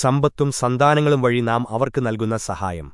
സമ്പത്തും സന്താനങ്ങളും വഴി നാം അവർക്ക് നൽകുന്ന സഹായം.